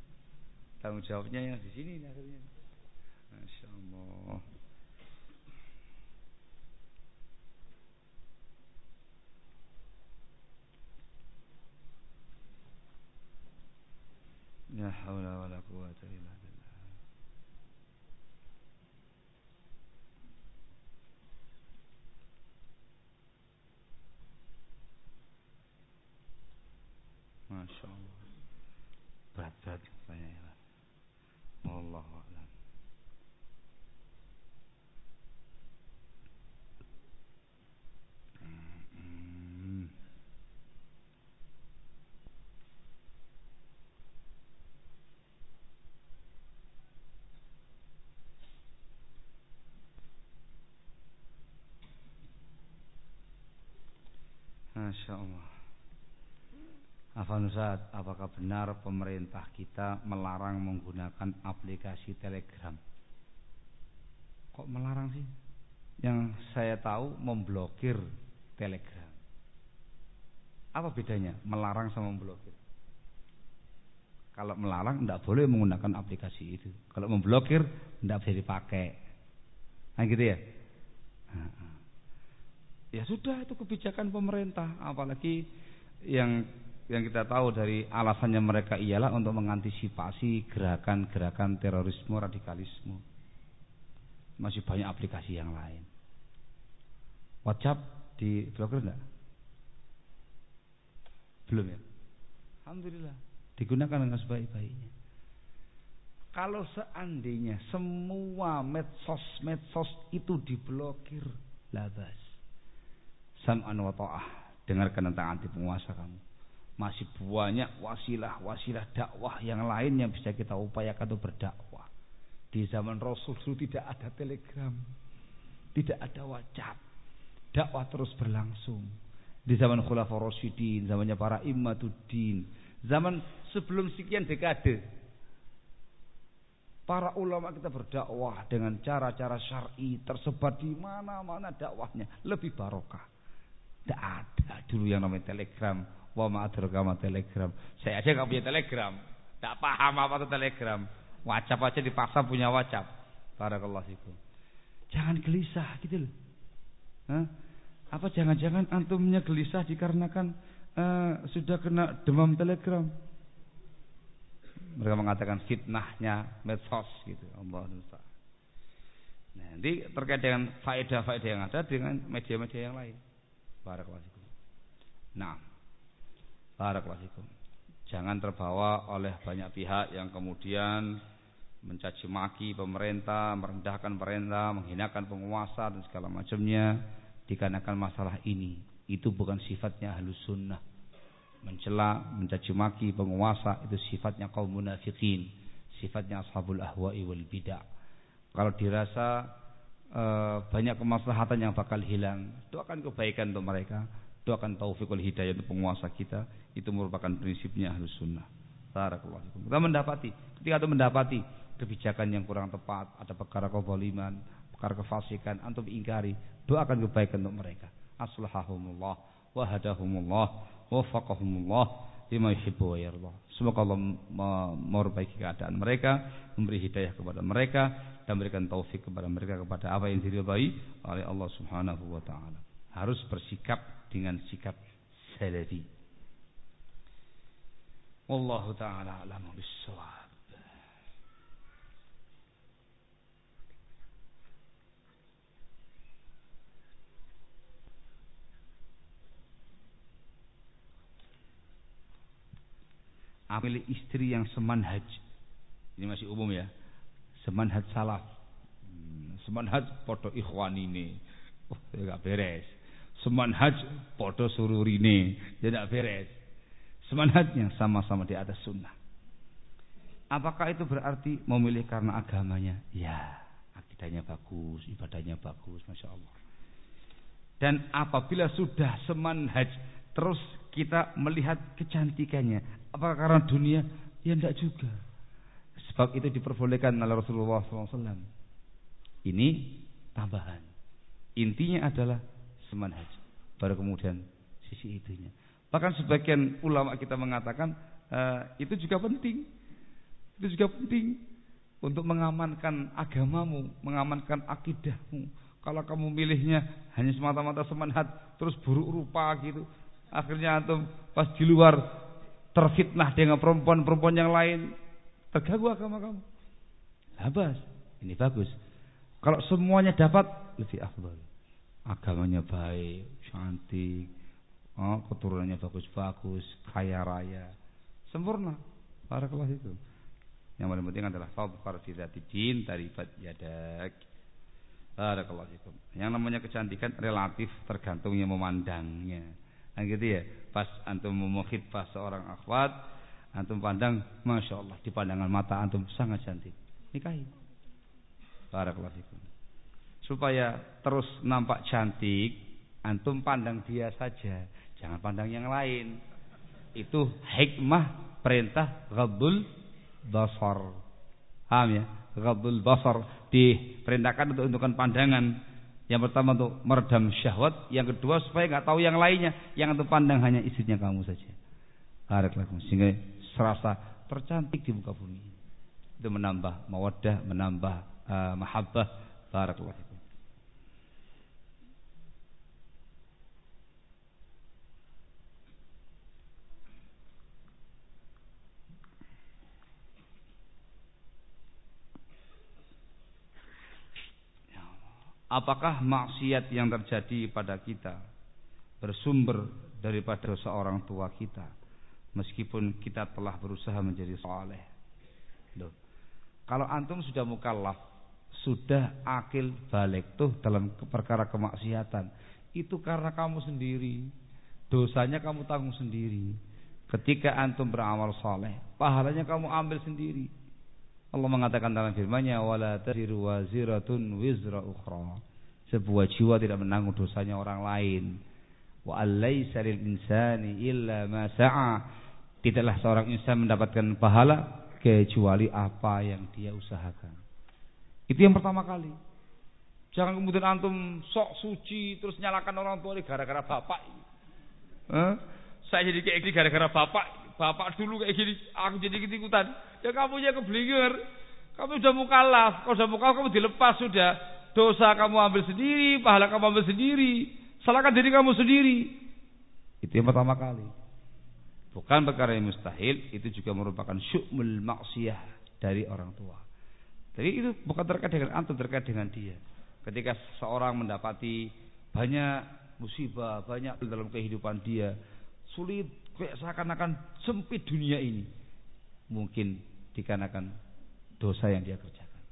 Tanggung jawabnya yang di sini akhirnya. Masya Allah لا حول ولا قوة إلا بالله. ما شاء الله. بعد berat saya والله Masya Allah. Afan Ustaz, apakah benar pemerintah kita melarang menggunakan aplikasi Telegram? Kok melarang sih? Yang saya tahu memblokir Telegram. Apa bedanya melarang sama memblokir? Kalau melarang tidak boleh menggunakan aplikasi itu. Kalau memblokir tidak bisa dipakai. Nah gitu ya. Ya sudah itu kebijakan pemerintah. Apalagi yang yang kita tahu dari alasannya mereka ialah untuk mengantisipasi gerakan-gerakan terorisme radikalisme. Masih banyak aplikasi yang lain. WhatsApp di blokir enggak? Belum ya? Alhamdulillah digunakan dengan sebaik-baiknya. Kalau seandainya semua medsos-medsos itu diblokir, labas. Sam'an wa ta'ah. Dengarkan tentang anti penguasa kamu masih banyak wasilah-wasilah dakwah yang lain yang bisa kita upayakan untuk berdakwah. Di zaman Rasul dulu tidak ada telegram, tidak ada WhatsApp. Dakwah terus berlangsung. Di zaman Khulafaur Rasyidin, zamannya para Immatuddin, zaman sebelum sekian dekade. Para ulama kita berdakwah dengan cara-cara syar'i tersebar di mana-mana dakwahnya lebih barokah. Tidak ada dulu yang namanya telegram, Wa ma telegram. Saya aja nggak punya telegram. Tak paham apa itu telegram. WhatsApp aja dipaksa punya WhatsApp. Barakallahu fikum. Jangan gelisah gitu loh. Hah? Apa jangan-jangan antumnya gelisah dikarenakan uh, sudah kena demam telegram? Mereka mengatakan fitnahnya medsos gitu. Allah Nah, nanti terkait dengan faedah-faedah yang ada dengan media-media yang lain. Barakallahu fikum. Nah, Barakallahu Jangan terbawa oleh banyak pihak yang kemudian mencaci maki pemerintah, merendahkan pemerintah, menghinakan penguasa dan segala macamnya dikarenakan masalah ini. Itu bukan sifatnya halus sunnah. Mencela, mencaci maki penguasa itu sifatnya kaum munafikin, sifatnya ashabul ahwa'i wal bidah. Kalau dirasa e, banyak kemaslahatan yang bakal hilang, doakan kebaikan untuk mereka, doakan taufikul hidayah untuk penguasa kita. Itu merupakan prinsipnya ahlus sunnah. Barakallahu kita mendapati. Ketika itu mendapati kebijakan yang kurang tepat ada perkara kezaliman perkara kefasikan antum ingkari doakan kebaikan untuk mereka. Aslahahumullah wa hadahumullah wafaqahumullah lima yuhibbu wa yarda semoga Allah memperbaiki keadaan mereka memberi hidayah kepada mereka dan memberikan taufik kepada mereka kepada apa yang diridhai oleh Allah Subhanahu wa taala harus bersikap dengan sikap salafi. Wallahu taala a'lamu bissawab. Ambil istri yang semanhaj. Ini masih umum ya. Semanhaj salaf. Hmm, semanhaj foto ikhwan ini. Oh, enggak beres semanhaj podo sururine tidak beres semanhajnya sama-sama di atas sunnah apakah itu berarti memilih karena agamanya ya akidahnya bagus ibadahnya bagus masya Allah dan apabila sudah semanhaj terus kita melihat kecantikannya apakah karena dunia ya tidak juga sebab itu diperbolehkan oleh Rasulullah SAW ini tambahan intinya adalah semanhaj. Baru kemudian sisi itunya. Bahkan sebagian ulama kita mengatakan uh, itu juga penting. Itu juga penting untuk mengamankan agamamu, mengamankan akidahmu. Kalau kamu milihnya hanya semata-mata semanhat, terus buruk rupa gitu, akhirnya antum pas di luar terfitnah dengan perempuan-perempuan yang lain, terganggu agama kamu. Labas, ini bagus. Kalau semuanya dapat lebih afdal agamanya baik, cantik, oh, keturunannya bagus-bagus, kaya raya, sempurna. Barakallahu itu. Yang paling penting adalah fadfar fi dzati din tarifat yadak. Barakallahu fikum. Yang namanya kecantikan relatif tergantung yang memandangnya. Nah gitu ya. Pas antum pas seorang akhwat, antum pandang, masya Allah di pandangan mata antum sangat cantik. Nikahi. Barakallahu fikum. Supaya terus nampak cantik, antum pandang dia saja, jangan pandang yang lain. Itu hikmah perintah ghadul basar. Paham ya? Ghadul basar diperintahkan untuk untukkan pandangan. Yang pertama untuk meredam syahwat, yang kedua supaya nggak tahu yang lainnya. Yang untuk pandang hanya istrinya kamu saja. Barakallahu sehingga serasa tercantik di muka bumi. Itu menambah mawaddah, menambah uh, mahabbah. Barakallahu apakah maksiat yang terjadi pada kita bersumber daripada dosa orang tua kita? Meskipun kita telah berusaha menjadi saleh loh kalau antum sudah mukallaf sudah akil balik tuh dalam perkara kemaksiatan itu karena kamu sendiri. Dosanya kamu tanggung sendiri. Ketika antum beramal saleh pahalanya kamu ambil sendiri Allah mengatakan dalam firman-Nya wala taziru waziratun wizra ukhra. Sebuah jiwa tidak menanggung dosanya orang lain. Wa alaysa lil insani illa ma sa'a. Tidaklah seorang insan mendapatkan pahala kecuali apa yang dia usahakan. Itu yang pertama kali. Jangan kemudian antum sok suci terus nyalakan orang tua gara-gara bapak. Eh? Saya jadi kayak gara-gara bapak bapak dulu kayak gini, aku jadi ikut-ikutan. Ya kamu ya keblinger. Kamu sudah mukallaf, kalau sudah mukallaf kamu dilepas sudah. Dosa kamu ambil sendiri, pahala kamu ambil sendiri. Salahkan diri kamu sendiri. Itu yang pertama kali. Bukan perkara yang mustahil, itu juga merupakan syukmul maksiyah dari orang tua. Jadi itu bukan terkait dengan antum, terkait dengan dia. Ketika seorang mendapati banyak musibah, banyak dalam kehidupan dia, sulit seakan-akan sempit dunia ini. Mungkin dikarenakan dosa yang dia kerjakan.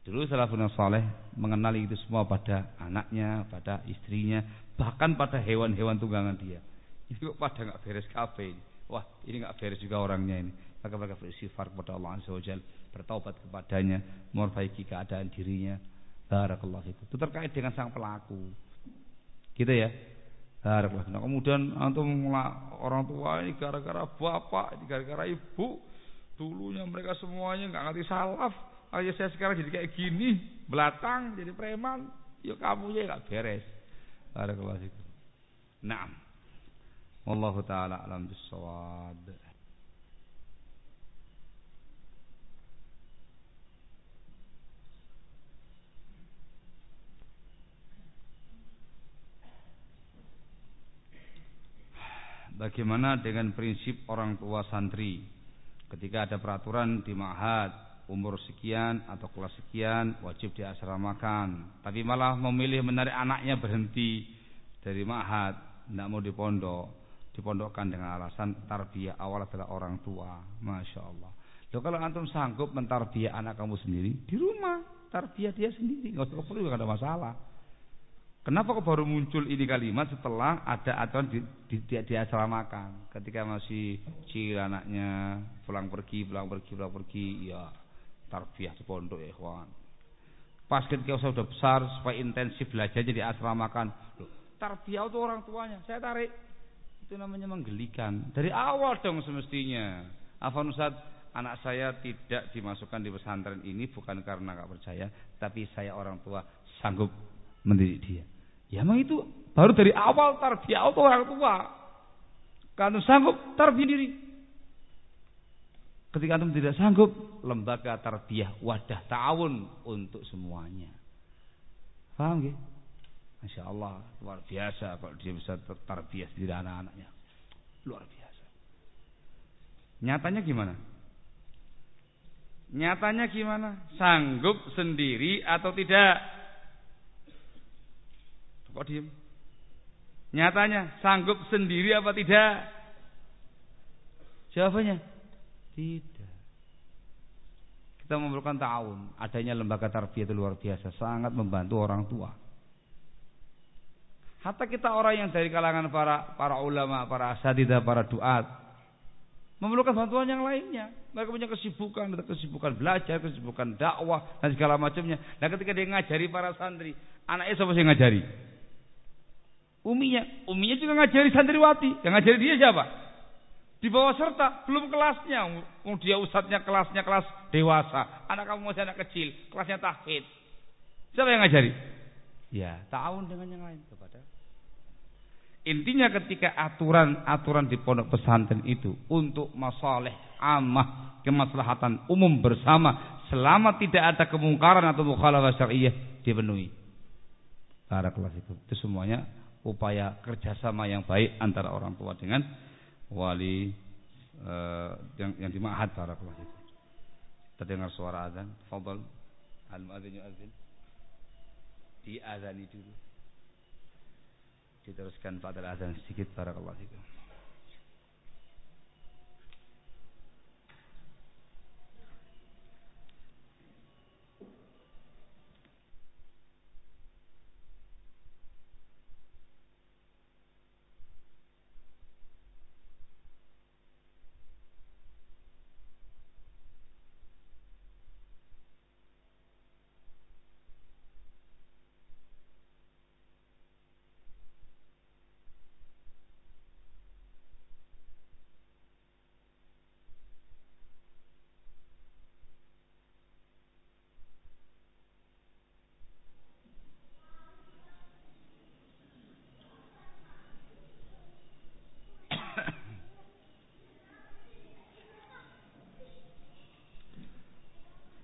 Dulu salafun saleh mengenali itu semua pada anaknya, pada istrinya, bahkan pada hewan-hewan tunggangan dia. Ini kok pada nggak beres kafe ini. Wah, ini nggak beres juga orangnya ini. Maka mereka bersifar kepada Allah Azza bertaubat kepadanya, memperbaiki keadaan dirinya. Barakallahu itu. Itu terkait dengan sang pelaku. Gitu ya. Barakallah. Nah, kemudian antum orang tua ini gara-gara bapak, gara-gara ibu. Dulunya mereka semuanya nggak ngerti salaf. Ayo saya sekarang jadi kayak gini, belakang jadi preman. Ya kamu ya nggak beres. Barakallah itu. Wallahu taala alam bisawab. Bagaimana dengan prinsip orang tua santri? Ketika ada peraturan di ma'had Umur sekian atau kelas sekian Wajib diasramakan. Tapi malah memilih menarik anaknya berhenti Dari ma'had Tidak mau dipondok Dipondokkan dengan alasan tarbiyah awal adalah orang tua. Masya Allah. Loh kalau antum sanggup mentarbiyah anak kamu sendiri Di rumah. Tarbiyah dia sendiri. Nggak usah perlu ada masalah Kenapa kok baru muncul ini kalimat setelah ada aturan di, di, di, diasramakan ketika masih kecil anaknya pulang pergi pulang pergi pulang pergi ya tarbiyah di pondok ya kawan. Pas ketika sudah besar supaya intensif belajar jadi asramakan. Loh, tarbiyah itu orang tuanya. Saya tarik itu namanya menggelikan. Dari awal dong semestinya. Afan Ustaz, anak saya tidak dimasukkan di pesantren ini bukan karena nggak percaya, tapi saya orang tua sanggup mendidik dia. Ya memang itu baru dari awal tarbiyah itu orang tua. Kalau sanggup tarbiyah diri. Ketika antum tidak sanggup, lembaga tarbiyah wadah ta'awun untuk semuanya. Paham gak? Masya Allah, luar biasa kalau dia bisa tarbiyah sendiri anak-anaknya. Luar biasa. Nyatanya gimana? Nyatanya gimana? Sanggup sendiri atau tidak? Kok diem? Nyatanya sanggup sendiri apa tidak? Jawabannya Tidak. Kita memerlukan tahun. Adanya lembaga tarbiyah itu luar biasa. Sangat membantu orang tua. Hatta kita orang yang dari kalangan para para ulama, para asatidah, para duat memerlukan bantuan yang lainnya. Mereka punya kesibukan, ada kesibukan belajar, kesibukan dakwah dan segala macamnya. Nah, ketika dia ngajari para santri, anaknya siapa sih ngajari? Uminya, uminya juga ngajari santriwati. Yang ngajari dia siapa? Di bawah serta, belum kelasnya. Dia ustadznya kelasnya kelas dewasa. Anak kamu masih anak kecil, kelasnya tahfidz. Siapa yang ngajari? Ya, tahun dengan yang lain kepada Intinya ketika aturan-aturan di pondok pesantren itu untuk masalah amah, kemaslahatan umum bersama selama tidak ada kemungkaran atau mukhalafah syariah dipenuhi. Barakallahu itu. Itu semuanya upaya kerjasama yang baik antara orang tua dengan wali uh, yang yang di barakallahu itu. Terdengar suara azan, fadal al-muadzin yu'adzin. Diazani dulu diteruskan pada azan sedikit barakallahu fikum.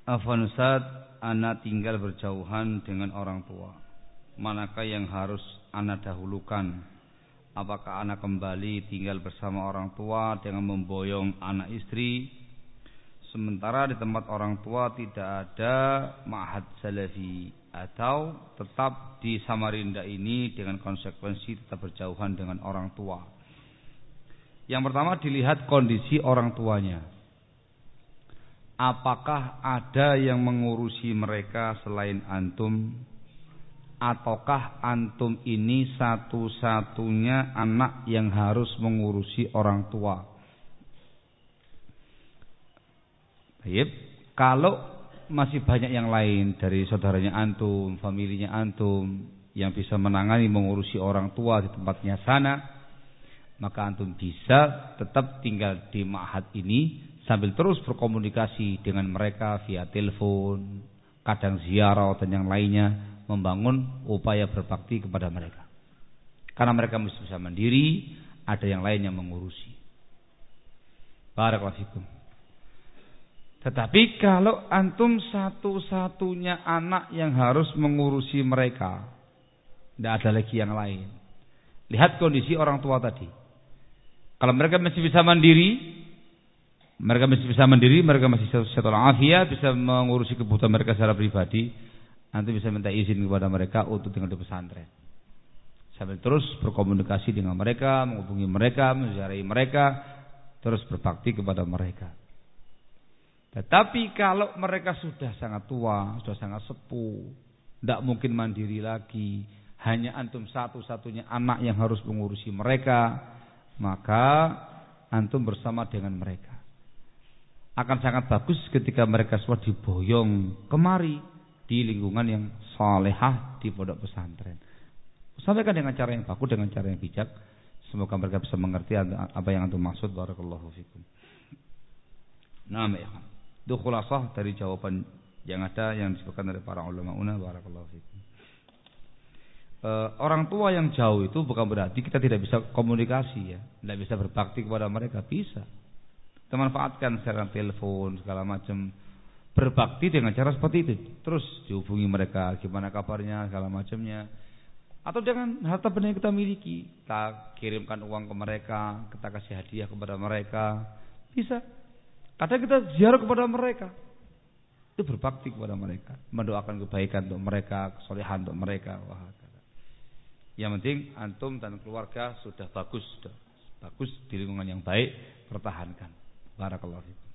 Afwan Ustaz, anak tinggal berjauhan dengan orang tua. Manakah yang harus anak dahulukan? Apakah anak kembali tinggal bersama orang tua dengan memboyong anak istri? Sementara di tempat orang tua tidak ada ma'had salafi atau tetap di Samarinda ini dengan konsekuensi tetap berjauhan dengan orang tua. Yang pertama dilihat kondisi orang tuanya apakah ada yang mengurusi mereka selain antum? Ataukah antum ini satu-satunya anak yang harus mengurusi orang tua? Baik, kalau masih banyak yang lain dari saudaranya antum, familinya antum yang bisa menangani mengurusi orang tua di tempatnya sana, maka antum bisa tetap tinggal di ma'had ini sambil terus berkomunikasi dengan mereka via telepon, kadang ziarah dan yang lainnya, membangun upaya berbakti kepada mereka. Karena mereka mesti bisa mandiri, ada yang lain yang mengurusi. Barakallahu Tetapi kalau antum satu-satunya anak yang harus mengurusi mereka, tidak ada lagi yang lain. Lihat kondisi orang tua tadi. Kalau mereka masih bisa mandiri, mereka masih bisa mandiri, mereka masih sehat afiat, bisa mengurusi kebutuhan mereka secara pribadi. Nanti bisa minta izin kepada mereka untuk tinggal di pesantren. Sambil terus berkomunikasi dengan mereka, menghubungi mereka, menziarahi mereka, terus berbakti kepada mereka. Tetapi kalau mereka sudah sangat tua, sudah sangat sepuh, tidak mungkin mandiri lagi, hanya antum satu-satunya anak yang harus mengurusi mereka, maka antum bersama dengan mereka akan sangat bagus ketika mereka semua diboyong kemari di lingkungan yang salehah di pondok pesantren. Sampaikan dengan cara yang bagus, dengan cara yang bijak. Semoga mereka bisa mengerti apa yang antum maksud. Barakallahu fikum. Nah, ya. Itu khulasah dari jawaban yang ada yang disebutkan oleh para ulama una. Barakallahu fikum. E, orang tua yang jauh itu bukan berarti kita tidak bisa komunikasi ya, tidak bisa berbakti kepada mereka bisa. Kita manfaatkan secara telepon segala macam berbakti dengan cara seperti itu. Terus dihubungi mereka gimana kabarnya segala macamnya. Atau dengan harta benda yang kita miliki, kita kirimkan uang ke mereka, kita kasih hadiah kepada mereka. Bisa. Kadang kita ziarah kepada mereka. Itu berbakti kepada mereka, mendoakan kebaikan untuk mereka, kesolehan untuk mereka. Wah, yang penting antum dan keluarga sudah bagus, sudah bagus di lingkungan yang baik, pertahankan. Barakallahu fikum.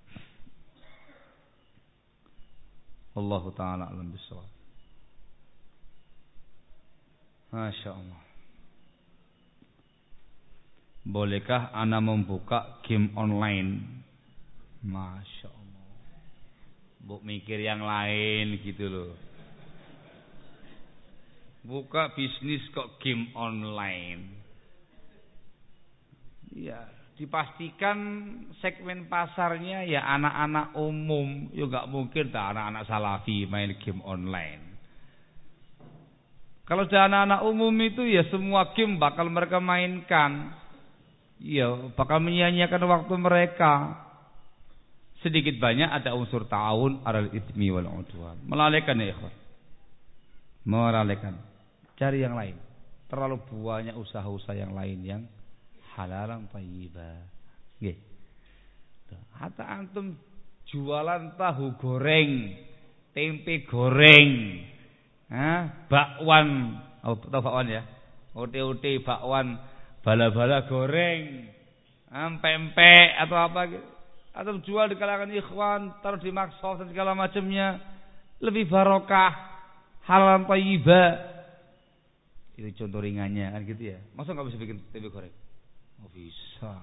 Allah taala alam bisawab. Masya Allah. Bolehkah Ana membuka game online? Masya Allah. Bu mikir yang lain gitu loh. Buka bisnis kok game online. Iya dipastikan segmen pasarnya ya anak-anak umum. Ya nggak mungkin tak anak-anak salafi main game online. Kalau sudah anak-anak umum itu ya semua game bakal mereka mainkan. Ya, bakal menyia-nyiakan waktu mereka. Sedikit banyak ada unsur ta'awun alal itsmi wal udwan. Melalaikan ya ikhwan. Melalaikan. Cari yang lain. Terlalu banyak usaha-usaha yang lain yang halalan thayyibah. Nggih. Hatta antum jualan tahu goreng, tempe goreng, Hah? bakwan, oh, tahu bakwan ya? Ote-ote bakwan, bala-bala goreng, pempek atau apa gitu. Atau jual di kalangan ikhwan, taruh di maksos dan segala macamnya. Lebih barokah, halal thayyibah. Itu contoh ringannya kan gitu ya. Masa nggak bisa bikin tempe goreng? Oh bisa.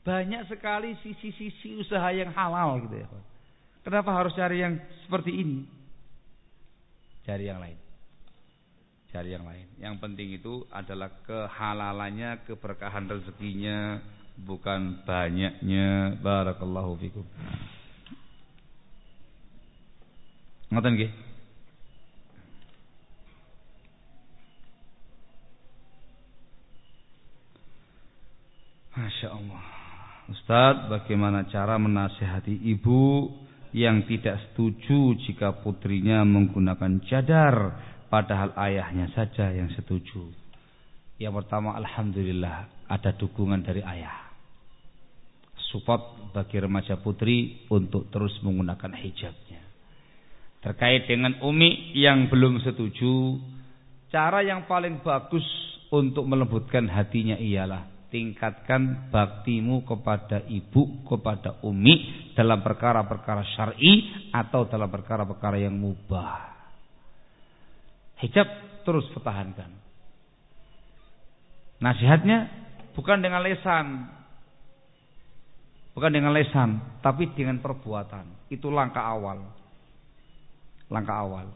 Banyak sekali sisi-sisi usaha yang halal gitu ya. Kenapa harus cari yang seperti ini? Cari yang lain. Cari yang lain. Yang penting itu adalah kehalalannya, keberkahan rezekinya, bukan banyaknya. Barakallahu fikum. Ngoten nggih? Masya Allah. Ustaz, bagaimana cara menasihati ibu yang tidak setuju jika putrinya menggunakan cadar padahal ayahnya saja yang setuju? Yang pertama, Alhamdulillah ada dukungan dari ayah. Support bagi remaja putri untuk terus menggunakan hijabnya. Terkait dengan Umi yang belum setuju, cara yang paling bagus untuk melembutkan hatinya ialah tingkatkan baktimu kepada ibu, kepada umi dalam perkara-perkara syar'i atau dalam perkara-perkara yang mubah. Hijab terus pertahankan. Nasihatnya bukan dengan lesan. Bukan dengan lesan, tapi dengan perbuatan. Itu langkah awal. Langkah awal.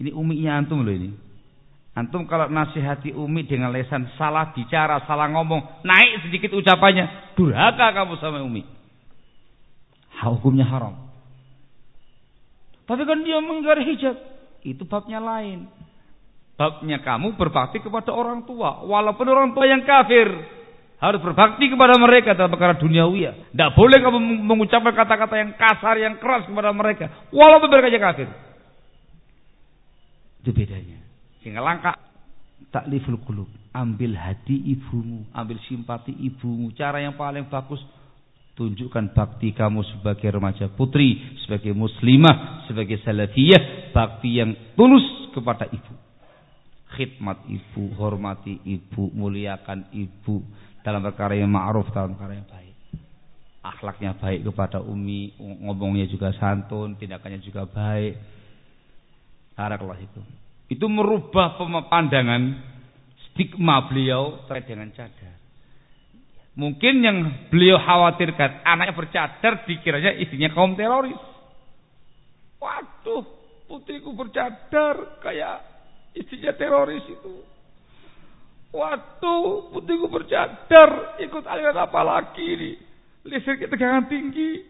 Ini uminya antum loh ini. Antum kalau nasihati Umi dengan lesan salah bicara, salah ngomong, naik sedikit ucapannya, durhaka kamu sama Umi. Hukumnya haram. Tapi kan dia mengingkari hijab, itu babnya lain. Babnya kamu berbakti kepada orang tua, walaupun orang tua yang kafir. Harus berbakti kepada mereka dalam perkara duniawi. Tidak boleh kamu mengucapkan kata-kata yang kasar, yang keras kepada mereka. Walaupun mereka yang kafir. Itu bedanya. Sehingga langkah takliful qulub, ambil hati ibumu, ambil simpati ibumu. Cara yang paling bagus tunjukkan bakti kamu sebagai remaja putri, sebagai muslimah, sebagai salafiyah, bakti yang tulus kepada ibu. Khidmat ibu, hormati ibu, muliakan ibu dalam perkara yang ma'ruf, dalam perkara yang baik. Akhlaknya baik kepada umi, ngomongnya juga santun, tindakannya juga baik. Barakallah itu itu merubah pandangan stigma beliau terkait dengan cadar. Mungkin yang beliau khawatirkan anaknya bercadar dikiranya istrinya kaum teroris. Waduh, putriku bercadar kayak istrinya teroris itu. Waduh, putriku bercadar ikut aliran apa lagi ini? Listriknya tegangan tinggi.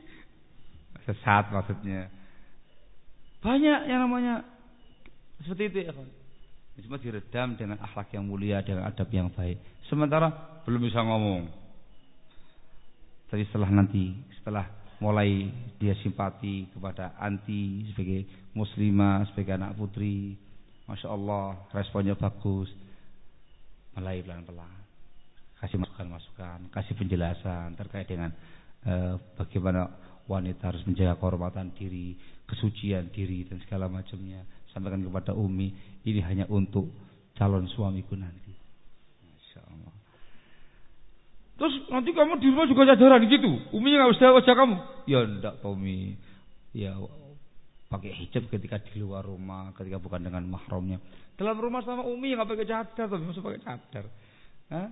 Sesat maksudnya. Banyak yang namanya seperti itu ya. Cuma diredam dengan akhlak yang mulia, dengan adab yang baik. Sementara belum bisa ngomong. Tapi setelah nanti, setelah mulai dia simpati kepada anti sebagai muslimah, sebagai anak putri, masya Allah responnya bagus, mulai pelan-pelan, kasih masukan-masukan, kasih penjelasan terkait dengan eh, bagaimana wanita harus menjaga kehormatan diri, kesucian diri dan segala macamnya sampaikan kepada Umi ini hanya untuk calon suamiku nanti. Masya Allah. Terus nanti kamu di rumah juga cadaran gitu. Umi nggak usah wajah kamu. Ya enggak Umi. Ya pakai hijab ketika di luar rumah, ketika bukan dengan mahramnya. Dalam rumah sama Umi nggak pakai cadar, tapi masih pakai cadar. Hah?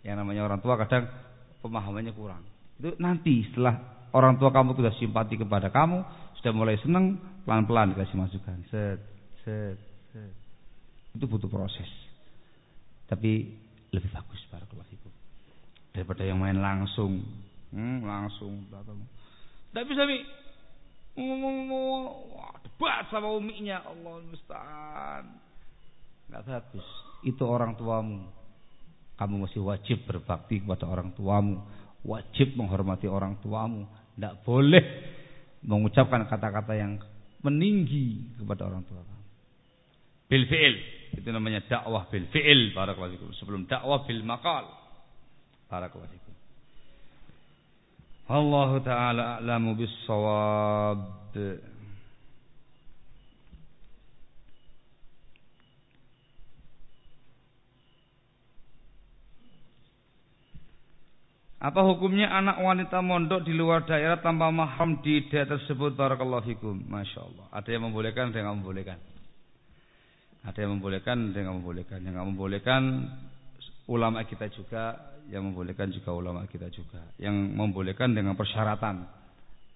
Yang namanya orang tua kadang pemahamannya kurang. Itu nanti setelah orang tua kamu sudah simpati kepada kamu, sudah mulai senang, pelan-pelan dikasih masukan. Set, set, set. Itu butuh proses. Tapi lebih bagus para itu daripada yang main langsung. Hmm, langsung tapi bisa mi. Debat sama uminya. Allah musta'an. Nggak bagus. Itu orang tuamu. Kamu masih wajib berbakti kepada orang tuamu. Wajib menghormati orang tuamu. Tidak boleh mengucapkan kata-kata yang meninggi kepada orang tua. Kamu bil fi'il. Itu namanya dakwah bil fi'il. Barakallahu sebelum dakwah bil maqal. Barakallahu fikum. Taala a'lamu bis shawab Apa hukumnya anak wanita mondok di luar daerah tanpa mahram di daerah tersebut? Barakallahu fikum. Masya Allah. Ada yang membolehkan, ada yang membolehkan. Ada yang membolehkan, ada yang membolehkan. Yang nggak membolehkan ulama kita juga, yang membolehkan juga ulama kita juga. Yang membolehkan dengan persyaratan,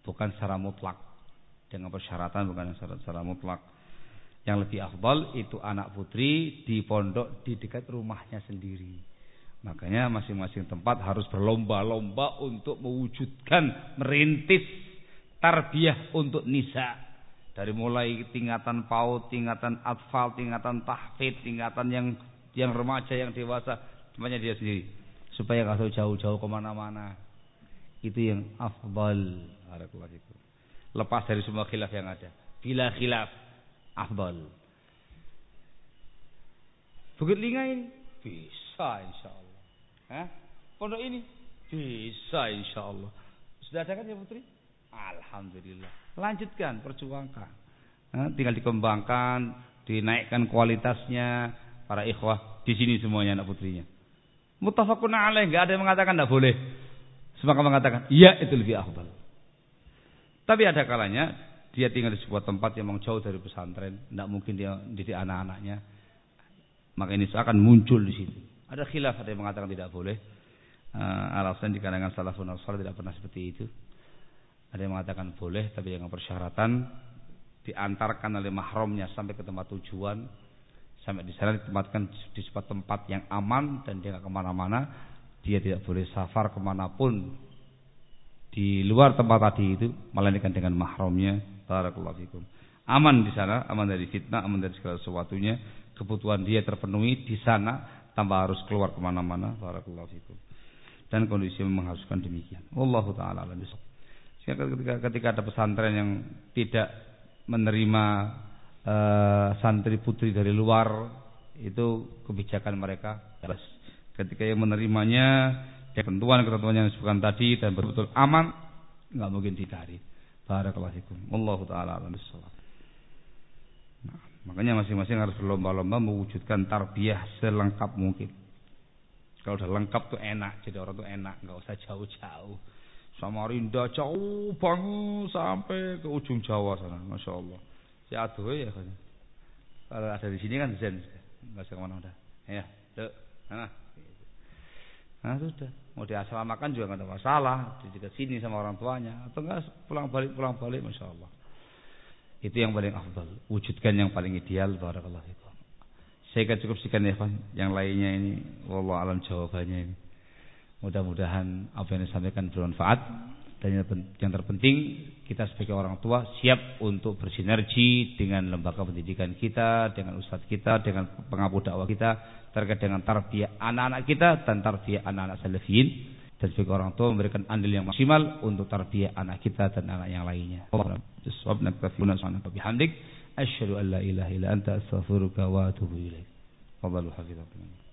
bukan secara mutlak. Dengan persyaratan bukan secara, secara mutlak. Yang lebih afdal itu anak putri di pondok di dekat rumahnya sendiri. Makanya masing-masing tempat harus berlomba-lomba untuk mewujudkan merintis tarbiyah untuk nisa dari mulai tingkatan PAUD, tingkatan atfal, tingkatan tahfid, tingkatan yang yang remaja, yang dewasa, semuanya dia sendiri. Supaya nggak jauh-jauh ke mana-mana. Itu yang afdal. Lepas dari semua khilaf yang ada. Bila khilaf, afdal. Bukit Lingain bisa insya Allah. Hah? Pondok ini bisa insya Allah. Sudah ada kan ya Putri? Alhamdulillah. Lanjutkan, perjuangkan. Nah, tinggal dikembangkan, dinaikkan kualitasnya para ikhwah di sini semuanya anak putrinya. Mutafakun alaih, enggak ada yang mengatakan tidak boleh. Semua mengatakan, iya itu lebih afdal. Tapi ada kalanya dia tinggal di sebuah tempat yang memang jauh dari pesantren, tidak mungkin dia didik anak-anaknya. Maka ini akan muncul di situ. Ada khilaf, ada yang mengatakan tidak boleh. Uh, alasan di kalangan salafun salih tidak pernah seperti itu. Ada yang mengatakan boleh tapi dengan persyaratan diantarkan oleh mahramnya sampai ke tempat tujuan sampai di sana ditempatkan di sebuah tempat yang aman dan dia ke mana-mana dia tidak boleh safar ke mana pun di luar tempat tadi itu melainkan dengan mahramnya barakallahu fikum aman di sana aman dari fitnah aman dari segala sesuatunya kebutuhan dia terpenuhi di sana tanpa harus keluar ke mana-mana barakallahu fikum dan kondisi mengharuskan demikian wallahu taala alam ketika ketika ada pesantren yang tidak menerima uh, santri putri dari luar itu kebijakan mereka jelas. Ketika yang menerimanya ketentuan-ketentuan yang disebutkan tadi dan betul-betul aman nggak mungkin dicari. Barakallahu fikum. Wallahu taala alam makanya masing-masing harus berlomba-lomba mewujudkan tarbiyah selengkap mungkin. Kalau udah lengkap tuh enak, jadi orang tuh enak, nggak usah jauh-jauh. Samarinda jauh banget sampai ke ujung Jawa sana, masya Allah. Si ya kan. Kalau ada di sini kan zen, nggak usah ke mana udah. Ya, tuh, nah, nah sudah. Mau diasramakan juga nggak ada masalah, di dekat sini sama orang tuanya, atau enggak pulang balik pulang balik, masya Allah. Itu yang paling afdal. Wujudkan yang paling ideal, barakallahu fikum. Saya akan cukup sekian ya, Yang lainnya ini, wallah alam jawabannya ini. Mudah-mudahan apa yang disampaikan bermanfaat dan yang terpenting kita sebagai orang tua siap untuk bersinergi dengan lembaga pendidikan kita, dengan ustadz kita, dengan pengabu dakwah kita terkait dengan tarbiyah anak-anak kita dan tarbiyah anak-anak salafiyin dan sebagai orang tua memberikan andil yang maksimal untuk tarbiyah anak kita dan anak yang lainnya. بالصواب نكتفي هنا سبحانك وبحمدك أشهد أن لا إله إلا أنت أستغفرك وأتوب إليك تفضلوا حفظكم الله